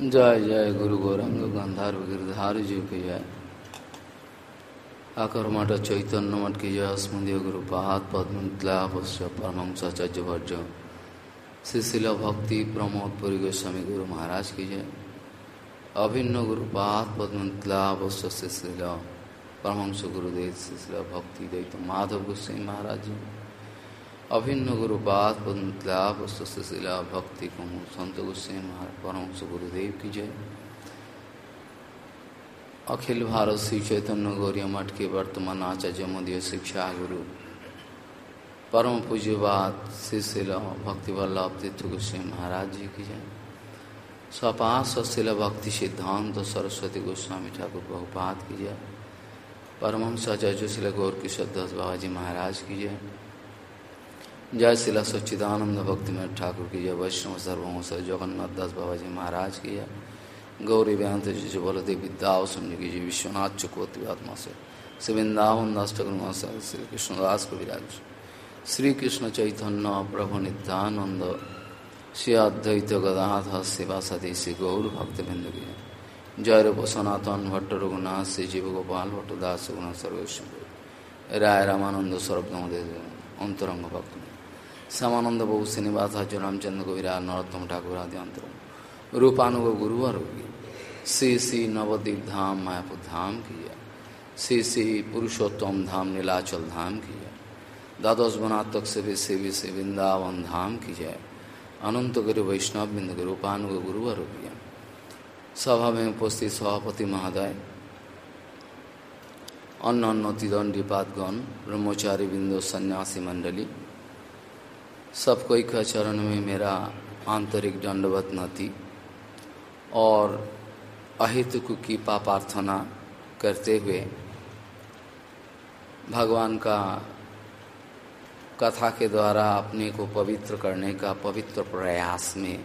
जय जय गुरु गौरंग गंधर्व गिरधार जी की जय। आकर मठ चैतन्य मठ की जय। स्मृति गुरु पाद पद्मलाभस्य परमंसाचार्य भर्ज शिशिल भक्ति प्रमोद पुरी गोस्वामी गुरु महाराज की जय। अभिन्न गुरु पाद पद्मलाभस्य शिशिल परमंश गुरुदेव शिशिल भक्ति दैत माधव गोस्वामी महाराज जी। अभिन्न गुरुपाद पद्मलाभ शिला भक्ति कहूँ संत महाराज परमस गुरुदेव की जय। अखिल भारत श्री चैतन्य गौरी मठ के वर्तमान आचार्य मोदी शिक्षा गुरु, परम पूज्यवाद शिशिला, भक्ति वल्लभ, तीर्थ गोस्वामी महाराज जी की जय। सपास शिला भक्ति सिद्धांत, सरस्वती गोस्वामी ठाकुर बहुपात की जय। परमहंस आचार्य गौर किशोर दास बाबा जी महाराज की जय। जय शिला सच्चिदानंद भक्ति में ठाकुर की जय। वैष्णव सर्वंश जगन्नाथ दास बाबा जी महाराज की जय। गौरी व्यांत जी बलदेव समझ की जी विश्वनाथ चुकवती आत्मा से। श्री दास ठाकुर श्री कृष्णदास को विराज श्री कृष्ण चैतन्य प्रभु नित्यानंद। श्री अद्वैत गदाध शिवा सती श्री गौर भक्त बिंदु की जय। रूप सनातन भट्ट रघुनाथ श्री जीव गोपाल भट्ट दास गुण सर्वेश्वर। राय रामानंद सर्वदम अंतरंग भक्त। श्यामानंद बहु श्रीनिवास हज रामचंद्र को विराट नरोत्तम ठाकुर आदि अंतर। रूपानुग गुरुवर होगी श्री श्री नवदीप धाम, मायापुर धाम किया। श्री श्री पुरुषोत्तम धाम, नीलाचल धाम किया। द्वादश बनातक से सेवी से वृंदावन धाम की जय अनंत गुरु वैष्णव बिंद रूपानुग गुरुवर किया सभा में उपस्थित सभापति महोदय। अन्न अन्न तिदंडीपातगण ब्रह्मचारी बिंदु, सन्यासी मंडली। सब कोई का चरण में मेरा आंतरिक दंडवत नती और अहितु की पापार्थना करते हुए भगवान का कथा के द्वारा अपने को पवित्र करने का पवित्र प्रयास में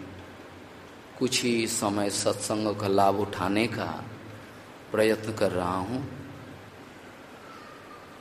कुछ ही समय सत्संग का लाभ उठाने का प्रयत्न कर रहा हूँ।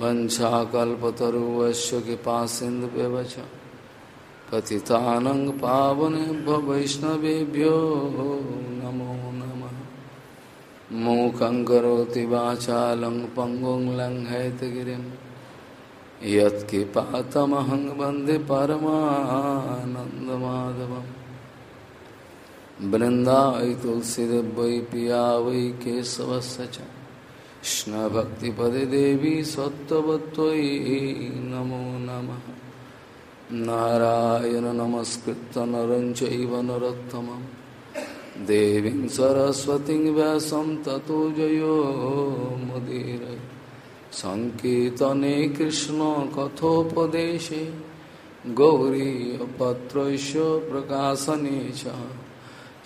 वञ्छाकल्पतरुवश्य कृपा सिन्धुव्यवच पतितानं पावनेभ्य वैष्णवेभ्यो नमो नमः। मूकं करोति वाचालं पङ्गुं लङ्घयतगिरिं। यत्कृपातमहं वंदे परमानन्दमाधवम्। तुलसीदेव पिया वै केशवस्य कृष्णभक्तिपदे देवी सत्त्ववत्त्वयि नमो नमः। नारायण नमस्कृत नरं चैव नरोत्तमं देवीं सरस्वतीं व्यासं ततो जयो मुदीरय सङ्कीर्तने कृष्णकथोपदेशे गौरीपत्रैश्य प्रकाशने च।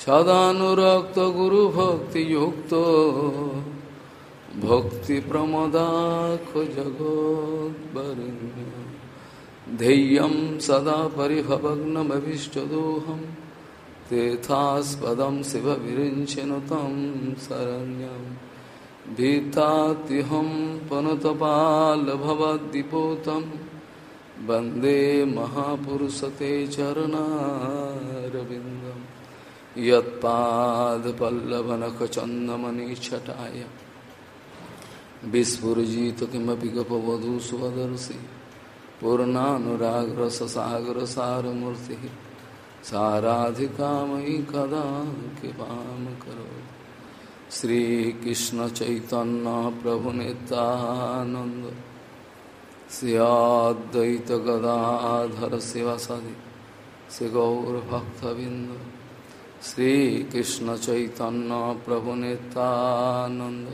सदानुरक्त भक्ति भक्तिप्रमदाख जगोद्वरुण्य ध्येयं सदा परिभवग्नमभीष्टदोहं। तेथास्पदं शिवविरिञ्चनु तं शरण्यं। भीतात्यहं पनुतपालभवद्दिपोतं वंदे महापुरुषते चरणारविन्दम् यत्पादपल्लवनखचन्दमनिच्छटाय विस्फुरजित किमपि गपवधू स्वदर्शि पूर्णानुरागरससागरसारमूर्तिः साराधिकामयि कदा कृपां करो श्रीकृष्णचैतन्यप्रभुनितानन्द श्रियाद्वैतगदाधर शिवसदि श्रीगौरभक्तबिन्द श्रीकृष्ण चैतन्य प्रभु नित्यानंद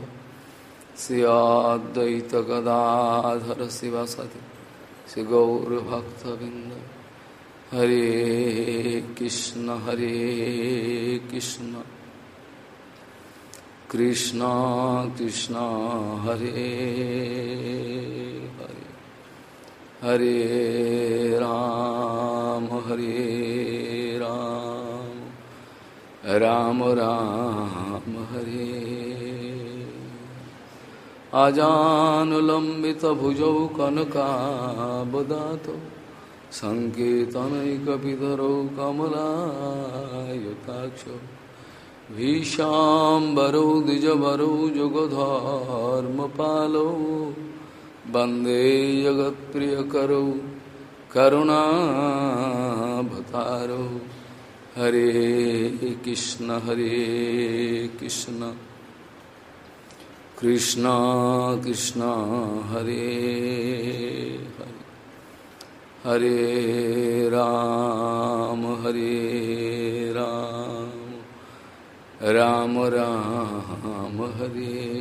श्रियाद्वैत गदाधर शिवसति श्री गौरभक्तबिंद हरे कृष्ण हरे कृष्ण। कृष्ण कृष्ण, हरे हरे। हरे राम हरे राम। राम राम, हरे अजानुलम्बितभुजौ कनकाबदातौ सङ्केतनैकपितरौ कमलायुताक्षौ भीषाम्बरौ द्विजवरौ जुगधर्मपालौ वंदे जगत्प्रियकरौ करुणाभतारौ हरे कृष्ण हरे कृष्ण। कृष्ण कृष्ण, हरे हरे। हरे राम हरे राम। राम राम, हरे।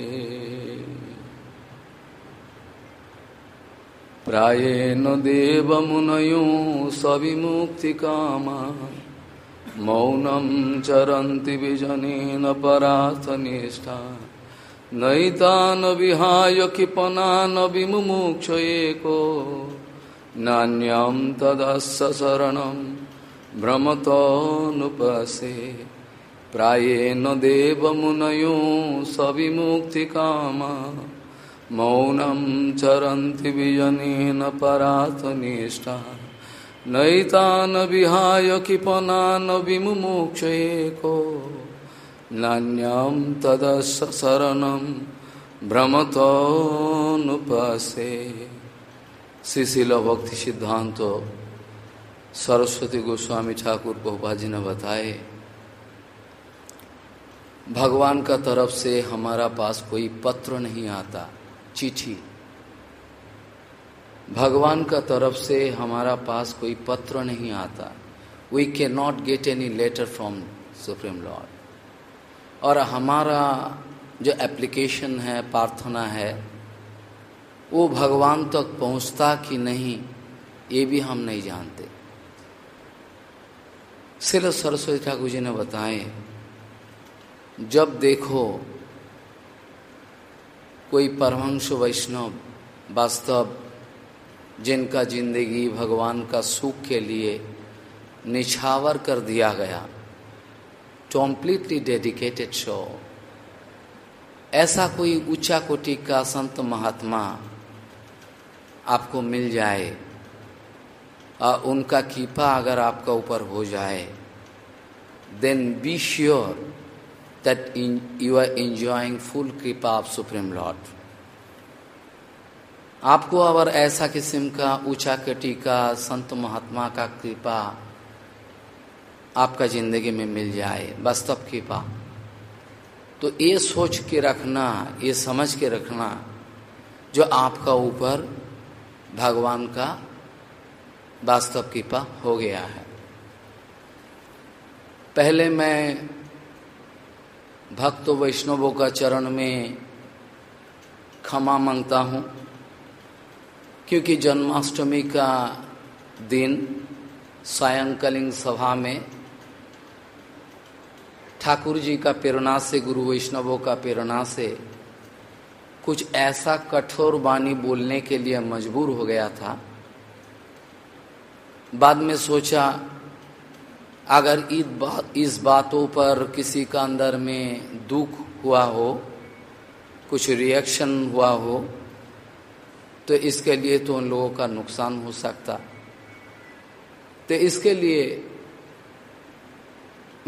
प्राएण देवमुनयो सविमुक्तिकामा। मौनं चरन्ति विजनेन परार्थनिष्ठा। नैतान विहाय क्षिपनान विमुमुक्ष एको। नान्यं तदस्य शरणं भ्रमतोऽनुपसे। प्रायेण देवमुनयो सविमुक्तिकामा। मौनं चरन्ति विजनेन परार्थनिष्ठा नैतान विहाय क्षिपनान् विमुमुक्षेको नान्यं तदस्य शरणं भ्रमतोऽनुपसे। श्रीशिल भक्ति सिद्धांत सरस्वती गोस्वामी ठाकुर जी ने बताए। भगवान का तरफ़ से हमारा पास कोई पत्र नहीं आता, चिट्ठी। भगवान का तरफ़ से हमारा पास कोई पत्र नहीं आता। We can not get any letter from supreme lord और हमारा जो एप्लीकेशन है, प्रार्थना है, वो भगवान तक पहुँचता कि नहीं, ये भी हम नहीं जानते। सिर्फ़ सरस्वती ठाकुर जी ने बताए, जब देखो कोई परमंश वैष्णव वास्तव जिनका ज़िंदगी भगवान का सुख के लिए निछावर कर दिया गया कॉम्प्लीटली डेडिकेटेड शो ऐसा कोई ऊँचा कोटि का संत महात्मा आपको मिल जाए और उनका कीपा अगर आपका ऊपर हो जाए then be sure that you are enjoying full कृपा ऑफ़ सुप्रीम लॉर्ड आपको अगर ऐसा किस्म का ऊँचा कटी का संत महात्मा का कृपा आपका ज़िंदगी में मिल जाए वास्तव कृपा तो ये सोच के रखना, ये समझ के रखना, जो आपका ऊपर भगवान का वास्तव कृपा हो गया है। पहले मैं भक्त वैष्णवों का चरण में क्षमा माँगता हूँ, क्योंकि जन्माष्टमी का दिन सायंकालीन सभा में ठाकुर जी का प्रेरणा से, गुरु वैष्णवों का प्रेरणा से कुछ ऐसा कठोर वाणी बोलने के लिए मजबूर हो गया था। बाद में सोचा, अगर इस बातों पर किसी का अंदर में दुख हुआ हो, कुछ रिएक्शन हुआ हो तो इसके लिए तो उन लोगों का नुकसान हो सकता। तो इसके लिए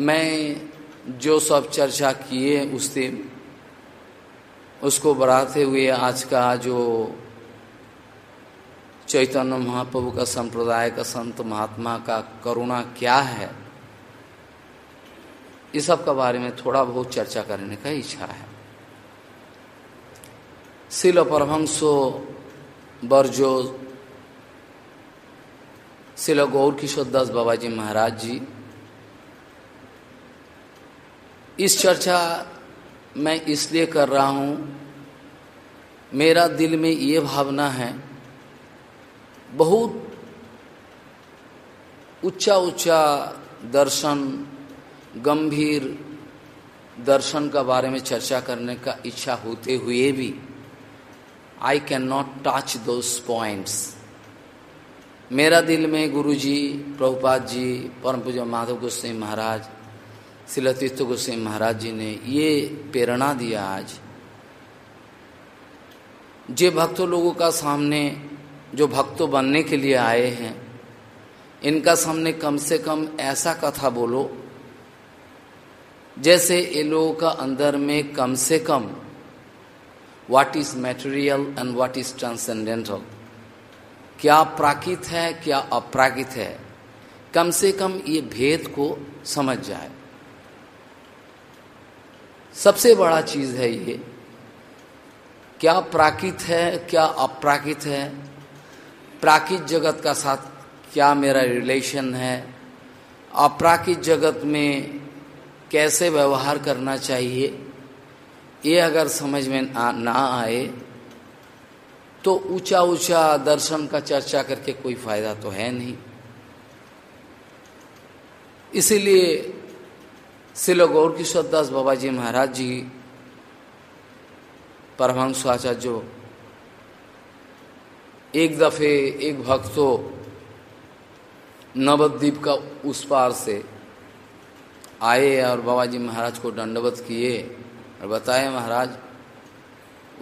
मैं जो सब चर्चा किए उस दिन, उसको बढ़ाते हुए आज का जो चैतन्य महाप्रभु का संप्रदाय का संत महात्मा का करुणा क्या है इस सब का बारे में थोड़ा बहुत चर्चा करने का इच्छा है। शिल परमहंसो बरजो, शिल गौर किशोर दास बाबा जी महाराज जी इस चर्चा मैं इसलिए कर रहा हूँ, मेरा दिल में ये भावना है, बहुत ऊँचा ऊँचा दर्शन, गंभीर दर्शन का बारे में चर्चा करने का इच्छा होते हुए भी I can not touch those points मेरा दिल में गुरु जी प्रभुपाद जी परम पूजा माधव गोस्वामी महाराज शिलतीर्थ गोस्वामी महाराज जी ने ये प्रेरणा दिया आज। जे भक्तों लोगों का सामने, जो भक्तों बनने के लिए आए हैं, इनका सामने कम से कम ऐसा कथा बोलो, जैसे ये लोगों का अंदर में कम से कम what is material and what is transcendental क्या प्राकृत है, क्या अप्राकृत है। कम से कम ये भेद को समझ जाए। सबसे बड़ा चीज़ है ये। क्या प्राकृत है, क्या अप्राकृत है? प्राकृत जगत का साथ क्या मेरा रिलेशन है? अप्राकृत जगत में कैसे व्यवहार करना चाहिए? ये अगर समझ में ना आए तो ऊँचा ऊँचा दर्शन का चर्चा करके कोई फ़ायदा तो है नहीं। इसीलिए शिल गौर किशोर दास बाबा जी महाराज जी, परमहंस आचार्य एक दफे एक भक्तो नवद्वीप का उस पार से आए और बाबा जी महाराज को दंडवत किए और बताए, महाराज,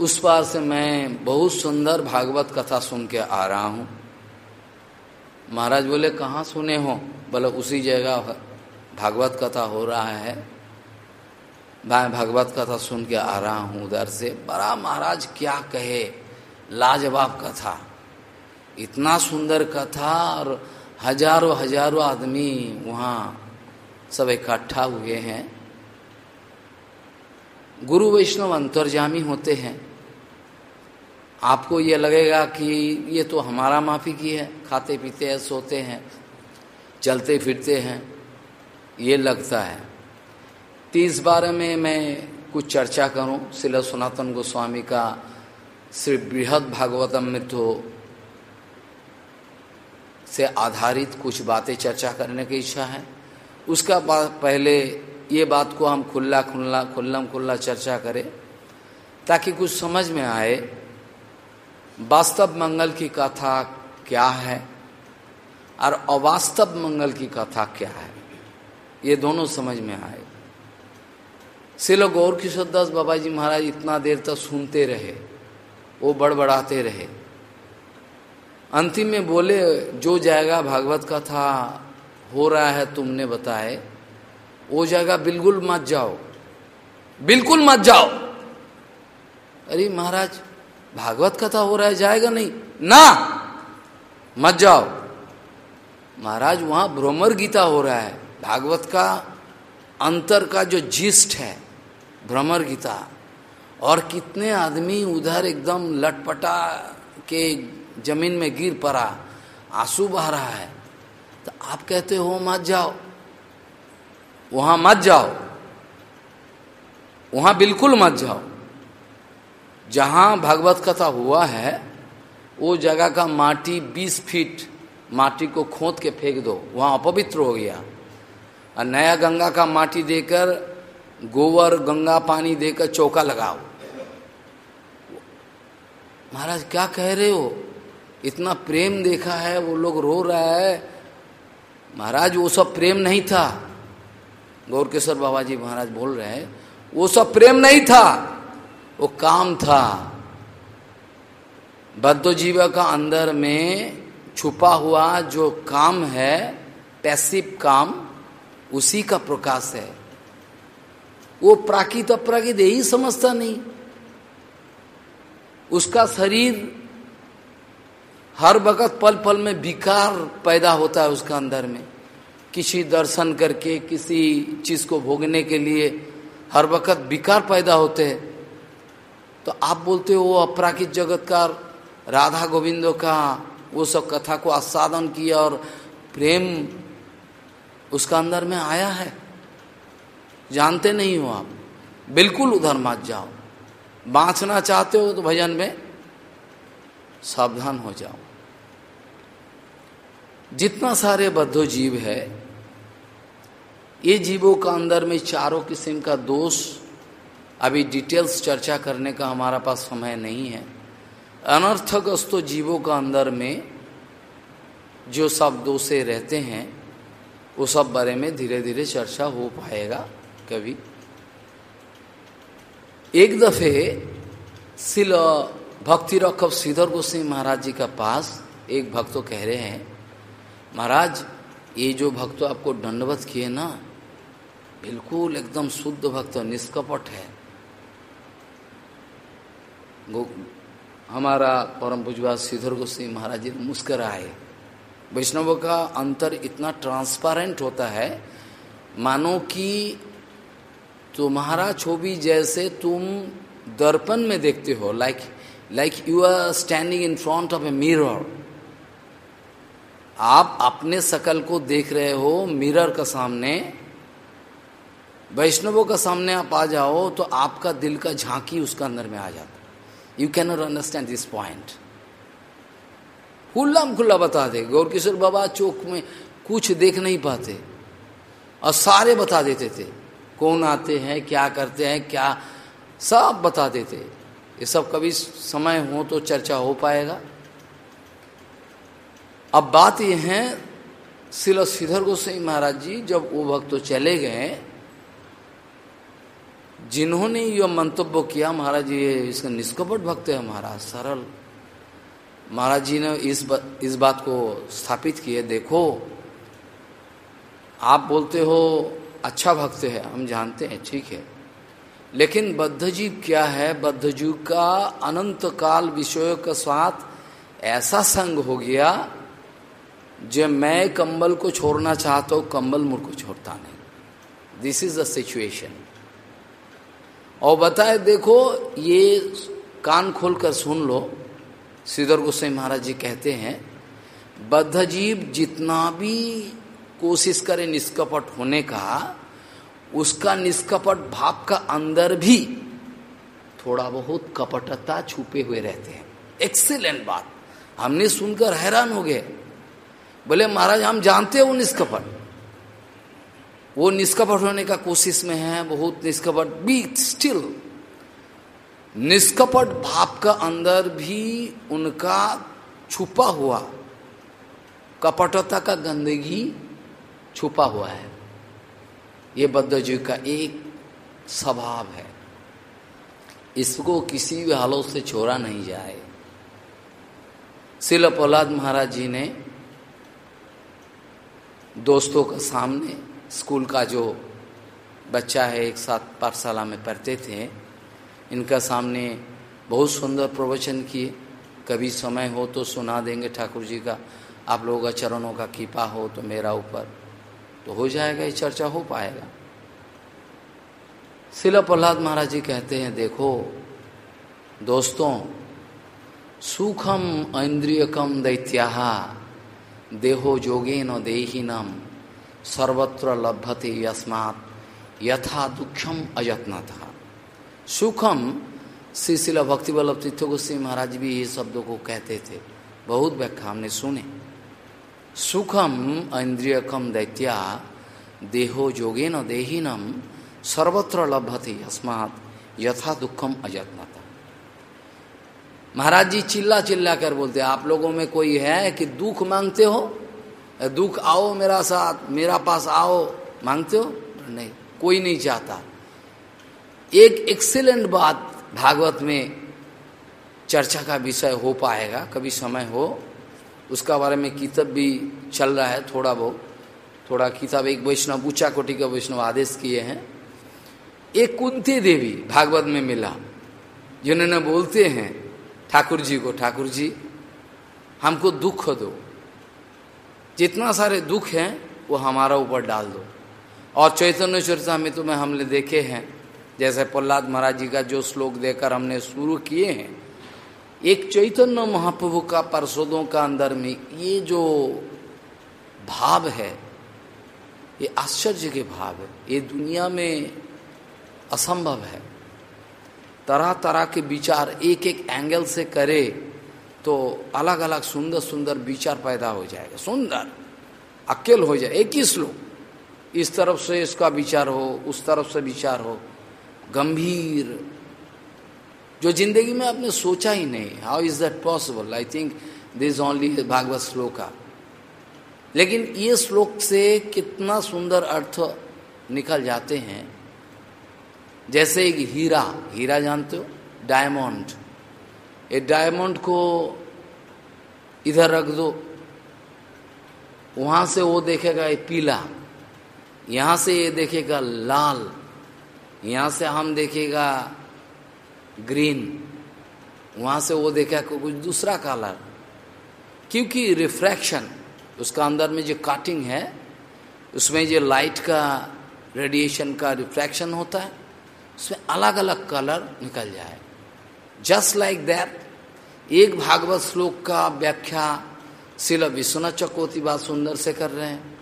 उस पार से मैं बहुत सुंदर भागवत कथा सुन के आ रहा हूँ। महाराज बोले, कहाँ सुने हो? बोले, उसी जगह भागवत कथा हो रहा है। मैं भागवत कथा सुन के आ रहा हूँ उधर से। बड़ा महाराज, क्या कहे? लाजवाब कथा। इतना सुंदर कथा और हज़ारों हज़ारों आदमी वहाँ सब इकट्ठा हुए हैं। गुरु वैष्णव अंतर्जामी होते हैं। आपको ये लगेगा कि ये तो हमारा माफ़ी की है। खाते पीते हैं सोते हैं चलते फिरते हैं। ये लगता है। तीस बारे में मैं कुछ चर्चा करूँ। शिला सनातन गोस्वामी का श्री बृहद भागवतम में तो से आधारित कुछ बातें चर्चा करने की इच्छा है। उसका पहले ये बात को हम खुल्ला खुल्ला खुल्लम खुल्ला चर्चा करें, ताकि कुछ समझ में आए, वास्तव मंगल की कथा क्या है, और अवास्तव मंगल की कथा क्या है। ये दोनों समझ में आए। सिलो गौर किशोर दास बाबा जी महाराज इतना देर तक सुनते रहे, वो बड़बड़ाते रहे। अंतिम में बोले, जो जाएगा भागवत कथा हो रहा है तुमने बताए। वो जगह बिल्कुल मत जाओ, बिल्कुल मत जाओ। अरे महाराज, भागवत कथा हो रहा है, जाएगा नहीं। ना, मत जाओ। महाराज, वहाँ भ्रमर गीता हो रहा है। भागवत का अंतर का जो जिस्ट है, भ्रमर गीता, और कितने आदमी उधर एकदम लटपटा के ज़मीन में गिर पड़ा, आँसू बह रहा है। तो आप कहते हो, मत जाओ। वहाँ मत जाओ। वहाँ बिल्कुल मत जाओ। जहाँ भागवत कथा हुआ है, वो जगह का माटी 20 फीट, माटी को खोद के फेंक दो। वहाँ अपवित्र हो गया। और नया गंगा का माटी देकर गोबर गंगा पानी देकर चौका लगाओ। महाराज, क्या कह रहे हो? इतना प्रेम देखा है, वो लोग रो रहा है। महाराज, वो सब प्रेम नहीं था। गौरकेश्वर बाबा जी महाराज बोल रहे हैं, वो सब प्रेम नहीं था, वो काम था। बद्ध जीव का अंदर में छुपा हुआ जो काम है, पैसिव काम उसी का प्रकाश है। वो प्राकृत अप्राकृत यही समझता नहीं। उसका शरीर हर वक्त पल पल में विकार पैदा होता है उसका अंदर में। किसी दर्शन करके, किसी चीज़ को भोगने के लिए हर वक्त विकार पैदा होते हैं। तो आप बोलते हो, वो अपराकित जगत का राधा गोविंदो का वो सब कथा को आस्वादन किया और प्रेम उसका अंदर में आया है। जानते नहीं हो आप। बिल्कुल उधर मत जाओ। बांचना चाहते हो तो भजन में सावधान हो जाओ। जितना सारे बद्धो जीव है, ये जीवों का अंदर में चारों किस्म का दोष, अभी डिटेल्स चर्चा करने का हमारा पास समय नहीं है। अनर्थग्रस्त जीवों का अंदर में जो सब दोषे रहते हैं वो सब बारे में धीरे धीरे चर्चा हो पाएगा कभी। एक दफे शिल भक्ति रखब श्रीधर गोस्वामी महाराज जी का पास एक भक्त तो कह रहे हैं, महाराज, ये जो भक्त आपको दंडवत किए ना, बिल्कुल एकदम शुद्ध भक्त, निष्कपट है। हमारा परम पूजवा श्रीधर गोस्वामी महाराज जी मुस्कराए। वैष्णव का अंतर इतना ट्रांसपेरेंट होता है, मानो कि तुम्हारा छवि जैसे तुम दर्पण में देखते हो like like you are standing in front of a mirror आप अपने शकल को देख रहे हो मिरर का सामने, वैष्णवों का सामने आप आ जाओ तो आपका दिल का झांकी उसका अंदर में आ जाता you can not understand this point खुल्ला खुल्ला बता दे। गौर किशोर बाबा चौक में कुछ देख नहीं पाते और सारे बता देते थे। कौन आते हैं, क्या करते हैं, क्या सब बता देते। ये सब कभी समय हो तो चर्चा हो पाएगा। अब बात यह है शिल श्रीधर गोसाई महाराज जी, जब वो भक्त तो चले गए, जिन्होंने यह मंतव्य किया, महाराज जी इसका निष्कपट भक्त है, महाराज सरल महाराज जी ने इस बा, इस बात को स्थापित किए देखो आप बोलते हो अच्छा भक्त है हम जानते हैं ठीक है। लेकिन बद्धजीव क्या है? बद्धजीव का अनंत काल विषयों का साथ ऐसा संग हो गया जो मैं कंबल को छोड़ना चाहता हूँ कंबल मुझको छोड़ता नहीं। दिस इज़ द सिचुएशन और बताए देखो ये कान खोलकर सुन लो श्रीधर गोस्वाई महाराज जी कहते हैं, बद्धजीव जितना भी कोशिश करे निष्कपट होने का, उसका निष्कपट भाव का अंदर भी थोड़ा बहुत कपटता छुपे हुए रहते हैं। एक्सीलेंट बात। हमने सुनकर हैरान हो गए। बोले, महाराज, हम जानते हैं वो निष्कपट। वो निष्कपट होने का कोशिश में है, बहुत निष्कपट बी स्टिल निष्कपट भाव का अंदर भी उनका छुपा हुआ, कपटता का गंदगी छुपा हुआ है। ये बद्धजीव का एक स्वभाव है। इसको किसी भी हालों से छोड़ा नहीं जाए। शिल प्रहलाद महाराज जी ने दोस्तों का सामने स्कूल का जो बच्चा है, एक साथ पाठशाला में पढ़ते थे इनका सामने बहुत सुंदर प्रवचन किए। कभी समय हो तो सुना देंगे ठाकुर जी का। आप लोगों का चरणों का कीपा हो तो मेरा ऊपर। तो हो जाएगा, ये चर्चा हो पाएगा। शिला प्रहलाद महाराज जी कहते हैं, देखो, दोस्तों, सुखम इंद्रियकम दैत्या देहो जोगे न देहीनम, सर्वत्र लभते यस्मात, यथा दुखम अयत्न था सुखम श्री शिला भक्ति वल्लभ तीर्थ गोस्वी महाराज भी ये शब्दों को कहते थे। बहुत व्याख्या हमने सुने। सुखम इंद्रियकम दैत्या देहो जोगे न देहीनम सर्वत्र लभते अस्मात यथा दुखम अजत्नता महाराज जी चिल्ला चिल्ला कर बोलते, आप लोगों में कोई है कि दुख मांगते हो? दुख आओ मेरा साथ, मेरा पास आओ। मांगते हो? नहीं, कोई नहीं चाहता। एक एक्सीलेंट बात भागवत में चर्चा का विषय हो पाएगा, कभी समय हो। उसका बारे में किताब भी चल रहा है थोड़ा बहुत। थोड़ा किताब एक वैष्णव, ऊँचा कोटि का वैष्णव आदेश किए हैं। एक कुंती देवी भागवत में मिला। जिन्होंने बोलते हैं, ठाकुर जी को, ठाकुर जी, हमको दुख दो। जितना सारे दुख हैं, वो हमारा ऊपर डाल दो। और चैतन्य चर्चा में तो मैं हमने देखे हैं जैसे प्रहलाद महाराज जी का जो श्लोक देकर हमने शुरू किए हैं, एक चैतन्य महाप्रभु का पार्षदों का अंदर में ये जो भाव है, ये आश्चर्य के भाव है। ये दुनिया में असंभव है। तरह तरह के विचार एक एक एंगल से करे तो अलग अलग सुंदर सुंदर विचार पैदा हो जाएगा। सुंदर, अकेल हो जाए, एक ही श्लोक। इस तरफ़ से इसका विचार हो, उस तरफ़ से विचार हो गंभीर, जो ज़िंदगी में आपने सोचा ही नहीं how is that possible I think this only Bhagavat shloka लेकिन ये श्लोक से कितना सुंदर अर्थ निकल जाते हैं। जैसे एक हीरा हीरा जानते हो? डायमंड ये डायमंड को इधर रख दो। वहाँ से वो देखेगा ये पीला, यहाँ से ये देखेगा लाल। यहाँ से हम देखेगा ग्रीन, वहाँ से वो देखेगा कुछ दूसरा कलर। क्योंकि रिफ्रैक्शन, उसका अंदर में जो काटिंग है, उसमें जो लाइट का रेडिएशन का रिफ्रैक्शन होता है, उसमें अलग अलग कलर निकल जाए। जस्ट लाइक दैट एक भागवत श्लोक का व्याख्या शिल विश्वनाथ चकोती बात सुंदर से कर रहे हैं,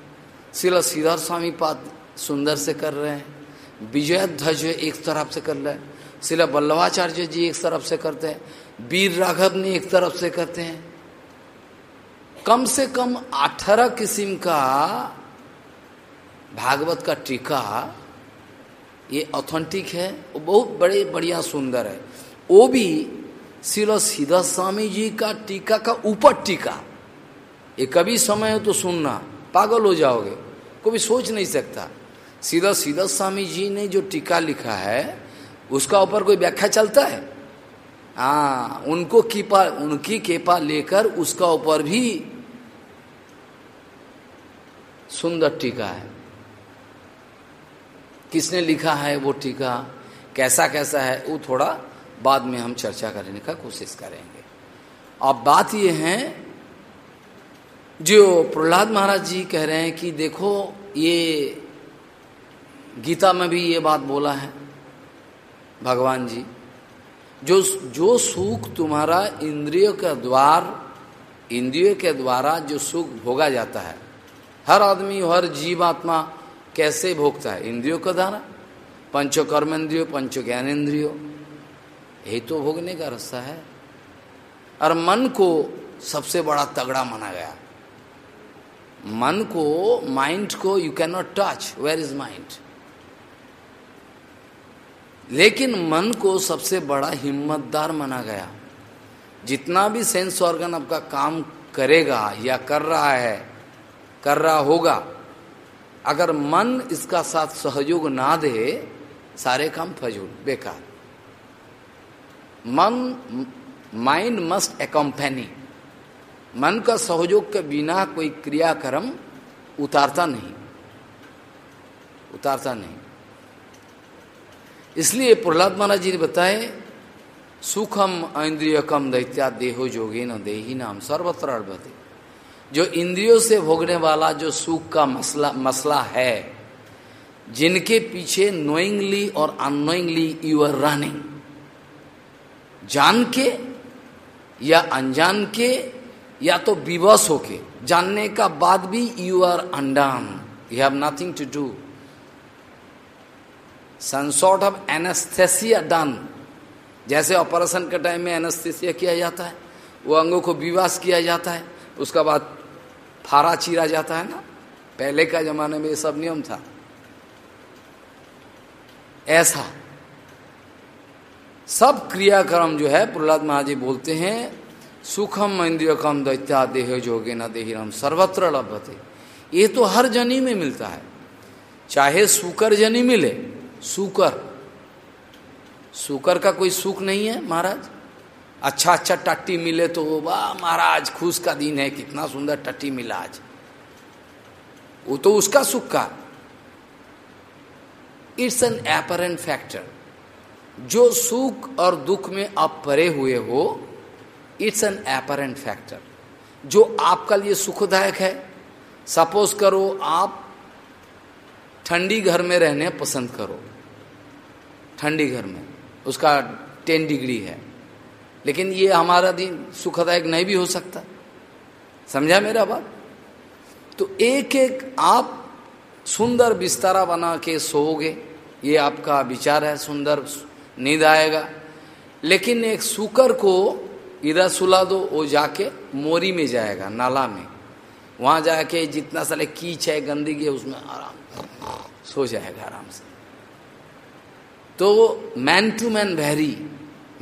शिल श्रीधर स्वामी पाद सुंदर से कर रहे हैं। विजय ध्वज एक तरफ़ से कर रहे हैं शिला वल्लभाचार्य जी एक तरफ़ से करते हैं। वीर राघव ने एक तरफ़ से करते हैं। कम से कम अठारह किस्म का भागवत का टीका, ये ऑथेंटिक है वो बहुत बड़े, बढ़िया सुंदर है। वो भी शिल सीधा स्वामी जी का टीका का ऊपर टीका। ये कभी समय हो तो सुनना। पागल हो जाओगे कभी सोच नहीं सकता। सीधा सीधा स्वामी जी ने जो टीका लिखा है, उसका ऊपर कोई व्याख्या चलता है? हाँ उनको कीपा, उनकी केपा लेकर उसका ऊपर भी सुंदर टीका है। किसने लिखा है वो टीका? कैसा कैसा है, वो थोड़ा बाद में हम चर्चा करने का कोशिश करेंगे। अब बात ये है, जो प्रहलाद महाराज जी कह रहे हैं कि देखो, ये गीता में भी ये बात बोला है, भगवान जी, जो जो सुख तुम्हारा इंद्रियों के द्वार, इंद्रियों के द्वारा जो सुख भोगा जाता है, हर आदमी, हर जीवात्मा कैसे भोगता है? इंद्रियों का द्वारा? पंचो कर्म इंद्रियो पंचो ज्ञान इंद्रियो। यही तो भोगने का रास्ता है। और मन को सबसे बड़ा तगड़ा माना गया। मन को माइंड को you can not touch where is mind लेकिन मन को सबसे बड़ा हिम्मतदार माना गया। जितना भी सेंस ऑर्गन आपका काम करेगा या कर रहा है, कर रहा होगा, अगर मन इसका साथ सहयोग ना दे, सारे काम फजूल, बेकार। मन माइंड मस्ट एकम्पैनी मन का सहयोग के बिना कोई क्रियाक्रम उतारता नहीं। उतारता नहीं। इसलिए प्रहलाद महाराज जी ने बताए सुखम इंद्रिय कम दैत्या देहो जोगे न देही नाम, सर्वत्र अर्भते। जो इंद्रियों से भोगने वाला जो सुख का मसला मसला है, जिनके पीछे नोइंगली और अनोइंगली यू आर रनिंग जान के या अनजान के या तो विवश होके, जानने का बाद भी you are undone you have nothing to do some sort of anesthesia जैसे ऑपरेशन के टाइम में एनेस्थेसिया किया जाता है, वो अंगों को विवास किया जाता है, उसका बाद फारा चीरा जाता है ना? पहले का जमाने में ये सब नियम था। ऐसा। सब क्रियाक्रम जो है, प्रहलाद महाजी बोलते हैं, सुखम इंद्रिय कम दैत्या देह जोगे न देहिरम सर्वत्र लभते। ये तो हर जनी में मिलता है। चाहे सुकर जनी मिले सुकर। सुकर का कोई सुख नहीं है, महाराज? अच्छा अच्छा टट्टी मिले तो वाह, महाराज, खुश का दिन है, कितना सुंदर टट्टी मिला आज। वो तो उसका सुख का। इट्स एन एपरेंट फैक्टर जो सुख और दुख में आप परे हुए हो इट्स एन एपरेंट फैक्टर जो आपका लिए सुखदायक है सपोज़ करो आप ठंडी घर में रहने पसंद करो। ठंडी घर में। उसका टेन डिग्री है। लेकिन ये हमारा दिन सुखदायक नहीं भी हो सकता। समझा मेरा बात? तो एक एक आप सुंदर बिस्तारा बना के सोओगे, ये आपका विचार है, सुंदर नींद आएगा। लेकिन एक सुकर को इधर सुला दो, वो जाके मोरी में जाएगा, नाला में। वहाँ जाके जितना सारे कीच है, गंदगी है, उसमें आराम। सो जाएगा आराम से। तो man to man vary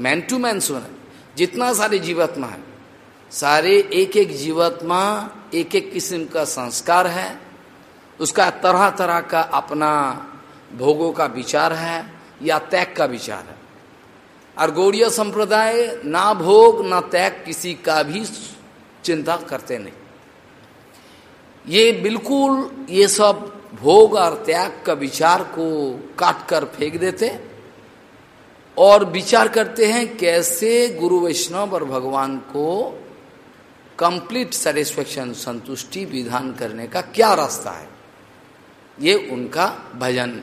man to man सुन, जितना सारे जीवात्मा है, सारे एक एक जीवात्मा एक एक किस्म का संस्कार है, उसका तरह तरह का अपना भोगों का विचार है, या त्याग का विचार है। और गौड़ीय संप्रदाय ना भोग, ना त्याग किसी का भी चिंता करते नहीं। ये बिल्कुल, ये सब भोग और त्याग का विचार को काट कर फेंक देते और विचार करते हैं कैसे गुरु वैष्णव और भगवान को कंप्लीट सेटिस्फेक्शन संतुष्टि, विधान करने का क्या रास्ता है? ये उनका भजन।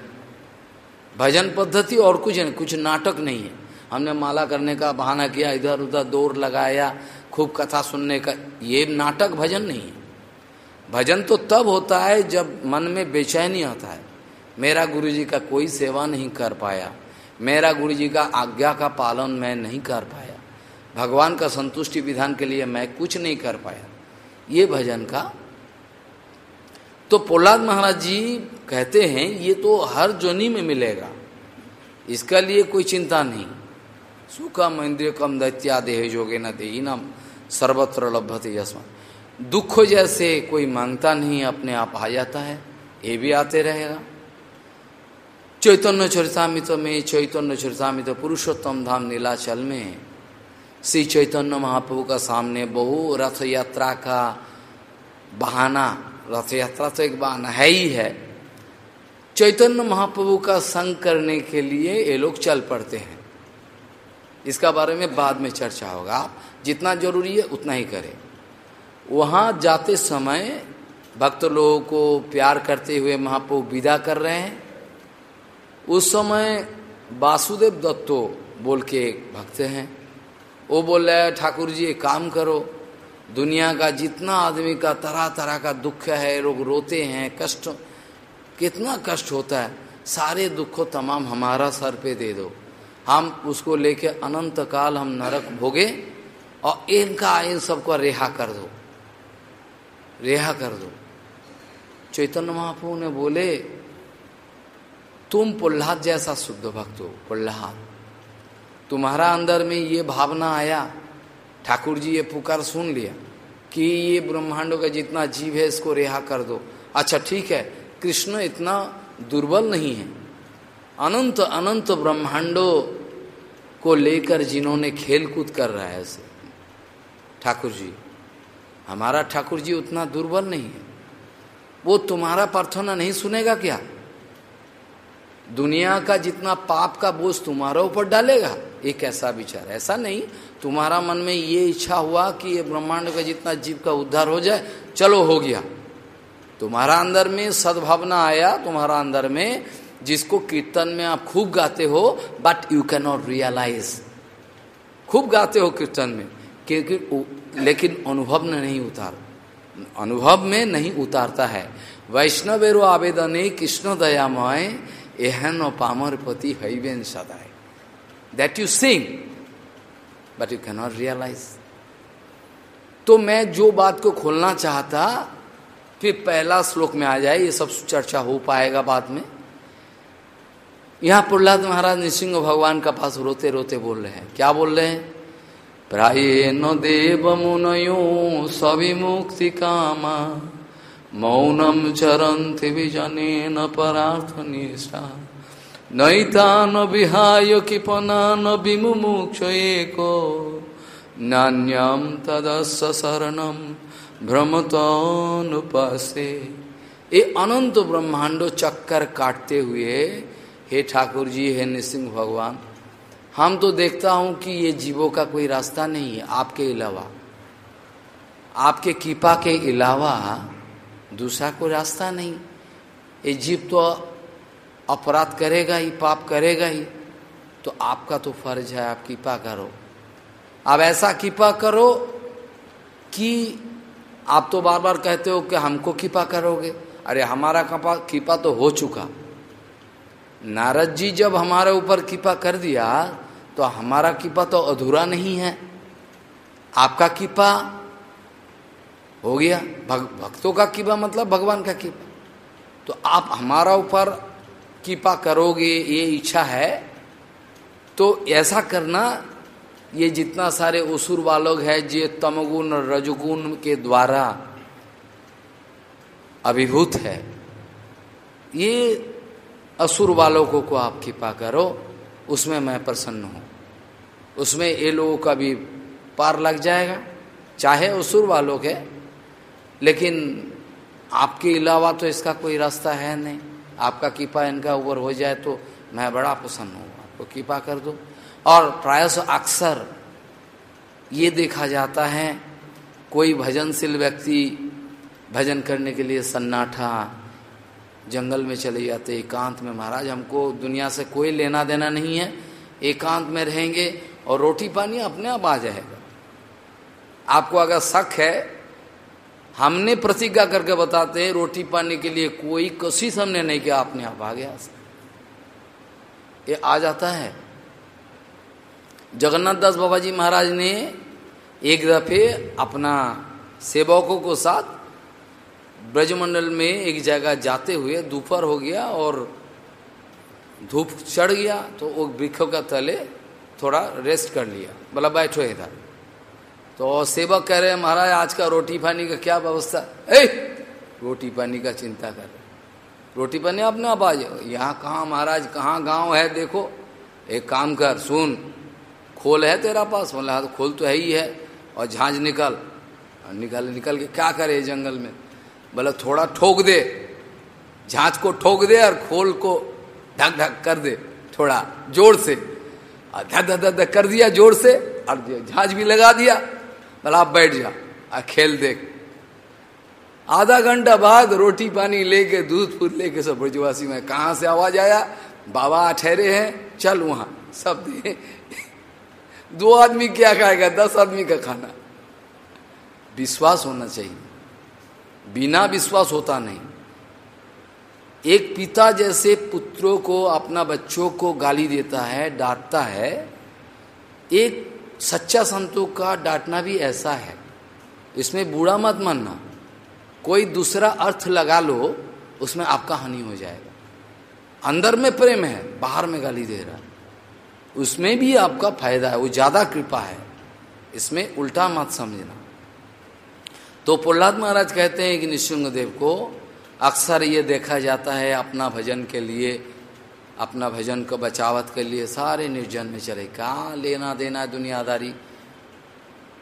भजन पद्धति और कुछ नहीं, कुछ नाटक नहीं है। हमने माला करने का, बहाना किया इधर उधर दौड़ लगाया, खूब कथा सुनने का, ये नाटक भजन नहीं है। भजन तो तब होता है जब मन में बेचैनी आता है। मेरा गुरु जी का कोई सेवा नहीं कर पाया। मेरा गुरु जी का आज्ञा का पालन मैं नहीं कर पाया। भगवान का संतुष्टि विधान के लिए मैं कुछ नहीं कर पाया। ये भजन का। तो प्रहलाद महाराज जी कहते हैं, ये तो हर जोनी में मिलेगा। इसका लिए कोई चिंता नहीं। सुखम इंद्रिय कम दैत्या देह जोगे न दे सर्वत्र लभ्यते यशमा दुख जैसे कोई माँगता नहीं, अपने आप आ जाता है। ये भी आते रहेगा। चैतन्य चरितामित में, चैतन्य चरितामित पुरुषोत्तम धाम नीलाचल में श्री चैतन्य महाप्रभु का सामने बहु रथ यात्रा का बहाना रथ यात्रा तो एक बहाना है ही है। चैतन्य महाप्रभु का संग करने के लिए ये लोग चल पड़ते हैं। इसका बारे में बाद में चर्चा होगा। आप जितना ज़रूरी है उतना ही करें। वहाँ जाते समय भक्त लोगों को प्यार करते हुए महाप्रभु विदा कर रहे हैं। उस समय वासुदेव दत्तो बोल के एक भक्त हैं। वो बोल रहे ठाकुर जी, एक काम करो। दुनिया का जितना आदमी का तरह तरह का दुख है लोग रोते हैं, कष्ट, कितना कष्ट होता है, सारे दुखों तमाम हमारा सर पे दे दो। हम उसको लेके अनंत काल हम नरक भोगे और इनका, इन सबको रिहा कर दो। रिहा कर दो। चैतन्य महाप्रभु ने बोले, तुम प्रहलाद जैसा शुद्ध भक्त हो, प्रहलाद। तुम्हारा अंदर में ये भावना आया, ठाकुर जी ये पुकार सुन लिया कि ये ब्रह्मांडों का जितना जीव है, इसको रिहा कर दो। अच्छा ठीक है, कृष्ण इतना दुर्बल नहीं है। अनंत अनंत ब्रह्मांडों को लेकर जिन्होंने खेलकूद कर रहा है ठाकुर जी हमारा ठाकुर जी उतना दुर्बल नहीं है। वो तुम्हारा प्रार्थना नहीं सुनेगा क्या? दुनिया का जितना पाप का बोझ तुम्हारा ऊपर डालेगा एक कैसा विचार ऐसा नहीं। तुम्हारा मन में ये इच्छा हुआ कि ये ब्रह्मांड का जितना जीव का उद्धार हो जाए, चलो हो गया। तुम्हारा अंदर में सद्भावना आया, तुम्हारा अंदर में जिसको कीर्तन में आप खूब गाते हो but you can not realise खूब गाते हो कीर्तन में, क्योंकि लेकिन अनुभव में नहीं उतार, अनुभव में नहीं उतारता है। वैष्णवेरो आवेदन कृष्ण दयामय, एहन पामर पति हईबेन सदाय। That you sing but you cannot realise तो मैं जो बात को खोलना चाहता, फिर पहला श्लोक में आ जाए, ये सब चर्चा हो पाएगा बाद में। यहाँ प्रहलाद महाराज नृसिंह भगवान का पास रोते रोते बोल रहे हैं। क्या बोल रहे हैं? प्राएन देव मुनयो सविमुक्ति कामा। मौनम चरंति विजने न परार्थ निष्ठा। नैता न विहाय किपना न विमुमुक्ष एको। नान्यम तदस्य शरणम भ्रमतनुपासे। ये अनंत ब्रह्मांडो चक्कर काटते हुए, हे ठाकुर जी हे नृसिंह भगवान हम तो देखता हूँ कि ये जीवों का कोई रास्ता नहीं है, आपके अलावा। आपके कृपा के अलावा दूसरा कोई रास्ता नहीं। ये जीव तो अपराध करेगा ही, पाप करेगा ही। तो आपका तो फ़र्ज़ है, आप कृपा करो। अब ऐसा कृपा करो कि आप तो बार बार कहते हो कि हमको कृपा करोगे। अरे, हमारा कृपा कृपा तो हो चुका। नारद जी जब हमारे ऊपर कृपा कर दिया तो हमारा कृपा तो अधूरा नहीं है। आपका कृपा हो गया। भग, भक्तों का कीपा मतलब भगवान का कीपा। तो आप हमारा ऊपर कीपा करोगे ये इच्छा है तो ऐसा करना ये जितना सारे असुर वालों है जो तमगुण और रजगुण के द्वारा अभिभूत है ये असुर वालों को, को आप कृपा करो। उसमें मैं प्रसन्न हूँ। उसमें ये लोगों का भी पार लग जाएगा, चाहे असुर वालों के, लेकिन आपके अलावा तो इसका कोई रास्ता है नहीं। आपका कृपा इनका ऊपर हो जाए तो मैं बड़ा प्रसन्न हूँ। आपको कृपा कर दो। और प्रायश अक्सर ये देखा जाता है, कोई भजनशील व्यक्ति भजन करने के लिए सन्नाटा जंगल में चले जाते, एकांत में। महाराज, हमको दुनिया से कोई लेना देना नहीं है। एकांत में रहेंगे और रोटी पानी अपने आप आ जाएगा। आपको अगर शक है, हमने प्रतिज्ञा करके बताते हैं रोटी पाने के लिए कोई कोशिश हमने नहीं किया, अपने आप आ गया। ये आ जाता है। जगन्नाथ दास बाबा जी महाराज ने एक दफे अपना सेवकों को साथ ब्रजमंडल में एक जगह जाते हुए दोपहर हो गया और धूप चढ़ गया तो वो वृक्ष का तले थोड़ा रेस्ट कर लिया। बोला बैठो इधर। तो सेवक कह रहे हैं महाराज आज का रोटी पानी का क्या व्यवस्था? ए रोटी पानी का चिंता कर रोटी पानी अपने आप आ जाओ। यहाँ कहाँ महाराज कहाँ गाँव है देखो। एक काम कर सुन। खोल है तेरा पास? बोला हाँ, तो खोल तो है ही है। और झांझ निकल। निकल निकल के क्या करे जंगल में? बोला थोड़ा ठोक दे, झांझ को ठोक दे और खोल को ढक ढक कर दे, थोड़ा ज़ोर से। और धक धक धक कर दिया ज़ोर से, और झांच भी लगा दिया बोला आप बैठ जा आ खेल देख। आधा घंटा बाद रोटी पानी लेके, दूध फूल लेके सब ब्रजवासी में, कहा से आवाज़ आया? बाबा ठहरे हैं, चल वहाँ, सब दे दो आदमी क्या खाएगा? दस आदमी का खाना। विश्वास होना चाहिए। बिना विश्वास होता नहीं। एक पिता जैसे पुत्रों को, अपना बच्चों को गाली देता है, डांटता है, एक सच्चा संतों का डांटना भी ऐसा है। इसमें बुरा मत मानना। कोई दूसरा अर्थ लगा लो, उसमें आपका हानि हो जाएगा। अंदर में प्रेम है, बाहर में गाली दे रहा। उसमें भी आपका फ़ायदा है, वो ज़्यादा कृपा है। इसमें उल्टा मत समझना। तो प्रहलाद महाराज कहते हैं कि निशुंग देव को अक्सर ये देखा जाता है अपना भजन के लिए, अपना भजन को बचावत के लिए, सारे निर्जन में चले, कहा लेना देना है दुनियादारी?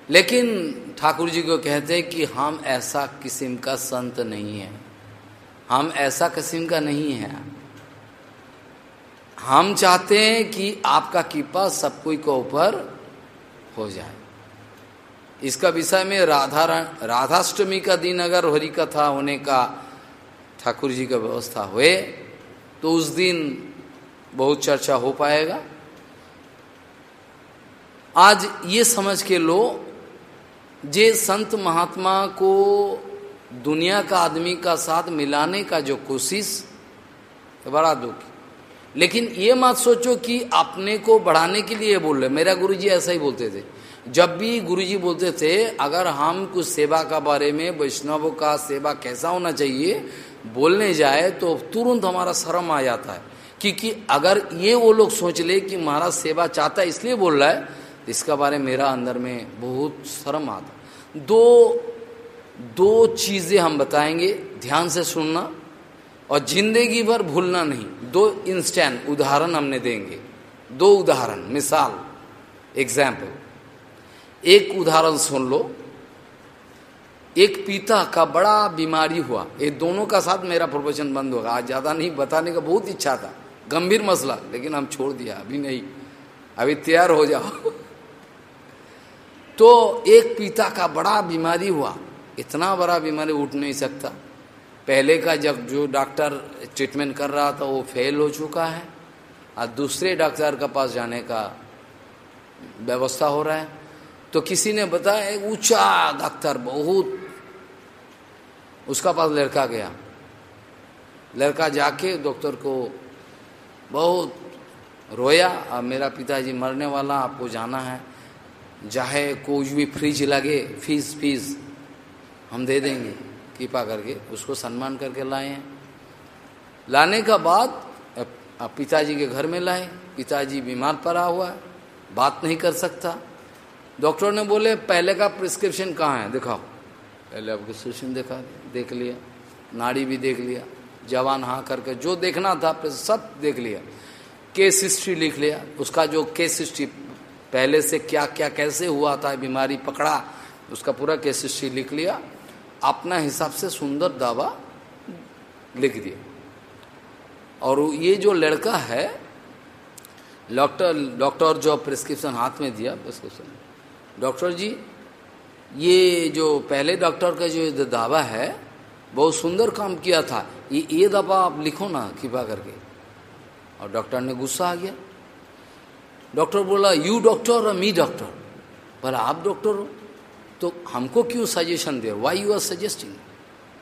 लेकिन ठाकुर जी को कहते हैं कि हम ऐसा किस्म का संत नहीं है। हम ऐसा किस्म का नहीं है। हम चाहते हैं कि आपका कृपा सब कोई के ऊपर हो जाए। इसका विषय में राधा राधाष्टमी का दिन अगर हरि कथा होने का ठाकुर जी का व्यवस्था हुए तो उस दिन बहुत चर्चा हो पाएगा। आज ये समझ के लो, जे संत महात्मा को दुनिया का आदमी का साथ मिलाने का जो कोशिश बड़ा दुख। लेकिन ये मत सोचो कि अपने को बढ़ाने के लिए बोल रहे मेरा गुरुजी ऐसा ही बोलते थे। जब भी गुरुजी बोलते थे, अगर हम कुछ सेवा का बारे में, वैष्णव का सेवा कैसा होना चाहिए, बोलने जाए तो तुरंत हमारा शर्म आ जाता है। क्योंकि अगर ये वो लोग सोच ले कि महाराज सेवा चाहता है, इसलिए बोल रहा है तो इसका बारे मेरा अंदर में बहुत शर्म आता दो दो चीज़ें हम बताएँगे, ध्यान से सुनना, और ज़िंदगी भर भूलना नहीं। दो इंस्टेंट उदाहरण हमने देंगे। दो उदाहरण, मिसाल एग्ज़ाम्पल एक उदाहरण सुन लो। एक पिता का बड़ा बीमारी हुआ। ये दोनों का साथ मेरा प्रवचन बंद होगा। आज ज़्यादा नहीं, बताने का बहुत इच्छा था। गंभीर मसला, लेकिन हम छोड़ दिया। अभी नहीं। अभी तैयार हो जाओ। तो एक पिता का बड़ा बीमारी हुआ। इतना बड़ा बीमारी उठ नहीं सकता। पहले का जब जो डॉक्टर ट्रीटमेंट कर रहा था, वो फेल हो चुका है। और दूसरे डॉक्टर के पास जाने का व्यवस्था हो रहा है। तो किसी ने बताया ऊँचा डॉक्टर बहुत। उसका पास लड़का गया। लड़का जाके डॉक्टर को बहुत रोया और मेरा पिताजी मरने वाला, आपको जाना है। चाहे कोई भी फ्रिज लगे, फ़ीस फ़ीस, हम दे देंगे। कृपा करके उसको सम्मान करके लाए। हैं लाने का बाद पिताजी के घर में लाए। पिताजी बीमार पड़ा हुआ है, बात नहीं कर सकता। डॉक्टर ने बोले, पहले का प्रिस्क्रिप्शन कहाँ है? दिखाओ. पहले आपको प्रिस्क्रिप्शन देखा, देख लिया। नाड़ी भी देख लिया। जवान हाँ करके जो देखना था सब देख लिया। केस हिस्ट्री लिख लिया। उसका जो केस हिस्ट्री पहले से क्या क्या कैसे हुआ था, बीमारी पकड़ा, उसका पूरा केस हिस्ट्री लिख लिया। अपना हिसाब से सुंदर दावा लिख दिया। और ये जो लड़का है, डॉक्टर डॉक्टर जो प्रिस्क्रिप्शन हाथ में दिया प्रिस्क्रिप्शन डॉक्टर जी, ये जो पहले डॉक्टर का जो दावा है, बहुत सुंदर काम किया था। ये ये दवा आप लिखो ना, कृपा करके। और डॉक्टर ने गुस्सा आ गया। डॉक्टर बोला यू डॉक्टर और मी डॉक्टर बोला, आप डॉक्टर हो। तो हमको क्यों सजेशन दे? वाई यू आर सजेस्टिंग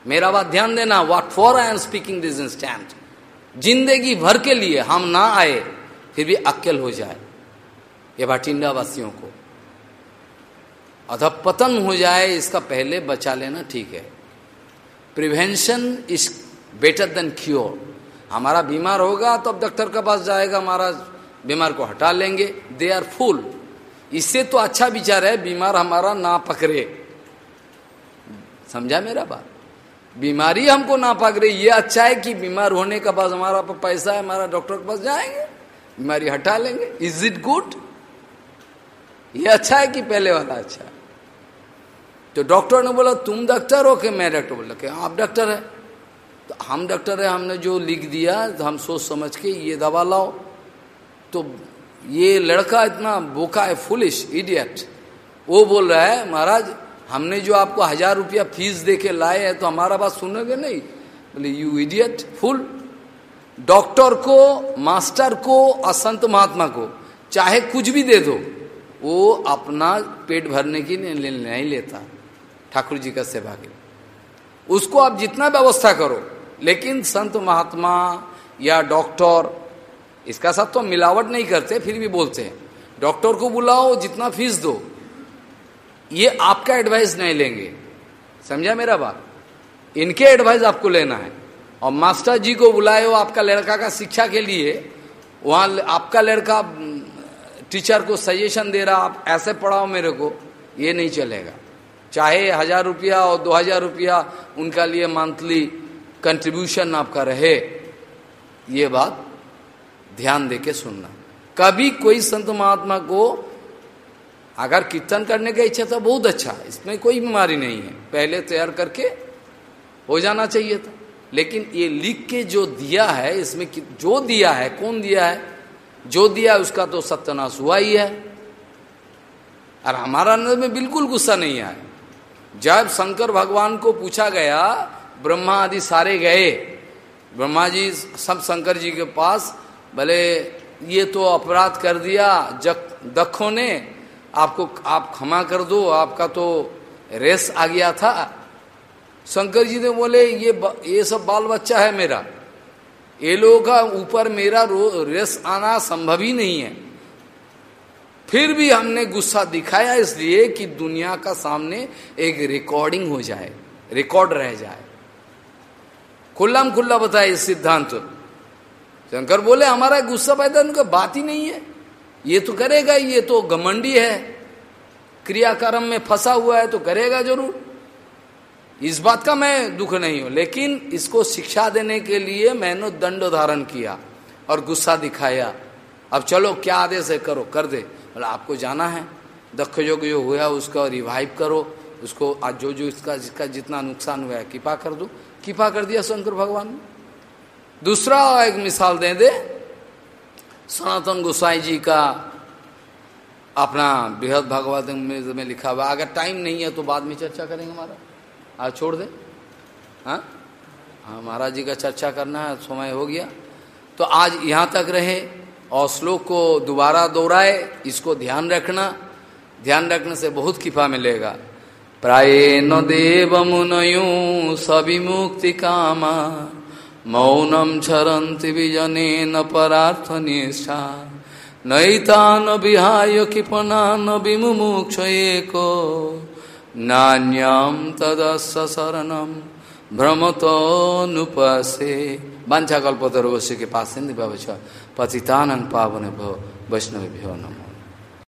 मेरा बात ध्यान देना what for I am speaking this instant ज़िंदगी भर के लिए हम ना आए, फिर भी अक्ल हो जाए। ये भाटिंडा वासियों को। अधपतन हो जाए, इसका पहले बचा लेना ठीक है। Prevention is better than cure हमारा बीमार होगा तो अब डॉक्टर के पास जाएगा हमारा बीमार को हटा लेंगे। दे आर फुल इससे तो अच्छा विचार है, बीमार हमारा ना पकड़े। समझा मेरा बात? बीमारी हमको ना पकड़े, ये अच्छा है कि बीमार होने के बाद हमारा पैसा है, हमारा डॉक्टर के पास जाएँगे, बीमारी हटा लेंगे। इज़ इट गुड ये अच्छा है कि पहले वाला अच्छा है। तो डॉक्टर ने बोला, तुम डॉक्टर हो कि मैं डॉक्टर? बोला, कि आप डॉक्टर है। तो हम डॉक्टर है, हमने जो लिख दिया तो हम सोच समझ के ये दवा लाओ। तो ये लड़का इतना बोका है फुलिश इडियट वो बोल रहा है, महाराज, हमने जो आपको हज़ार रुपया फ़ीस दे के लाए हैं तो हमारा बात सुनोगे नहीं? बोले यू इडियट फुल डॉक्टर को, मास्टर को और संत महात्मा को, चाहे कुछ भी दे दो, वो अपना पेट भरने की नहीं लेता। ठाकुर जी का सेवा के उसको आप जितना व्यवस्था करो, लेकिन संत महात्मा या डॉक्टर, इसका साथ तो मिलावट नहीं करते, फिर भी बोलते हैं, डॉक्टर को बुलाओ, जितना फ़ीस दो। ये आपका एडवाइस नहीं लेंगे। समझा मेरा बात? इनके एडवाइस आपको लेना है। और मास्टर जी को बुलाए हो आपका लड़का का शिक्षा के लिए, वहाँ आपका लड़का टीचर को सजेशन दे रहा, आप ऐसे पढ़ाओ मेरे को, ये नहीं चलेगा। चाहे हज़ार रुपया और दो हज़ार रुपया, उनका लिए मंथली कंट्रीब्यूशन आपका रहे। ये बात ध्यान दे के सुनना। कभी कोई संत महात्मा को अगर कीर्तन करने का इच्छा था, बहुत अच्छा। इसमें कोई बीमारी नहीं है। पहले तैयार करके हो जाना चाहिए था। लेकिन ये लिख के जो दिया है, इसमें जो दिया है, कौन दिया है? जो दिया उसका तो सत्यनाश हुआ ही है। और हमारा अंदर में बिल्कुल गुस्सा नहीं आया। जब शंकर भगवान को पूछा गया, ब्रह्मा आदि सारे गए। ब्रह्मा जी सब शंकर जी के पास, भले ये तो अपराध कर दिया, जक, दखों ने, आपको, आप क्षमा कर दो, आपका तो रेस आ गया था। शंकर जी ने बोले, ये ये सब बाल बच्चा है मेरा। ये लोगों का ऊपर मेरा रेस आना संभव ही नहीं है। फिर भी हमने गुस्सा दिखाया इसलिए कि दुनिया का सामने एक रिकॉर्डिंग हो जाए रिकॉर्ड रह जाए। खुल्लाम खुल्ला बताए इस सिद्धांत। शंकर बोले, हमारा गुस्सा पैदा उनका बात ही नहीं है। ये तो करेगा ये तो घमंडी है। क्रियाक्रम में फंसा हुआ है तो करेगा ज़रूर। इस बात का मैं दुख नहीं हूँ, लेकिन इसको शिक्षा देने के लिए मैंने दंड धारण किया और गुस्सा दिखाया। अब चलो, क्या आदेश है? करो, कर दे। बोला आपको जाना है? दक्ष योग जो हुआ, उसका रिवाइव करो, उसको आज जो जो इसका, जिसका जितना नुकसान हुआ है, कृपा कर दो। कृपा कर दिया शंकर भगवान ने। दूसरा एक मिसाल दे दे। सनातन गोसाई जी का अपना बृहद भागवत में लिखा हुआ अगर टाइम नहीं है तो बाद में चर्चा करेंगे हमारा आज छोड़ दे। हाँ? हाँ महाराज जी का चर्चा करना है, समय हो गया। तो आज यहाँ तक रहे। और श्लोक को दोबारा दोहराए, इसको ध्यान रखना। ध्यान रखने से बहुत कृपा मिलेगा। प्राय न देव मुनयु सविमुक्ति कामा, मौनम छरंति विजने न परार्थ निष्ठा। नैता न विहाय कृपना न विमुक्ष एको, नान्यम तदस्य शरणम भ्रमतोनुपसे। वाछा कल्पतरुवश्य के पास सिंधु पतितानंग पावन भव वैष्णव भ्यो नमो।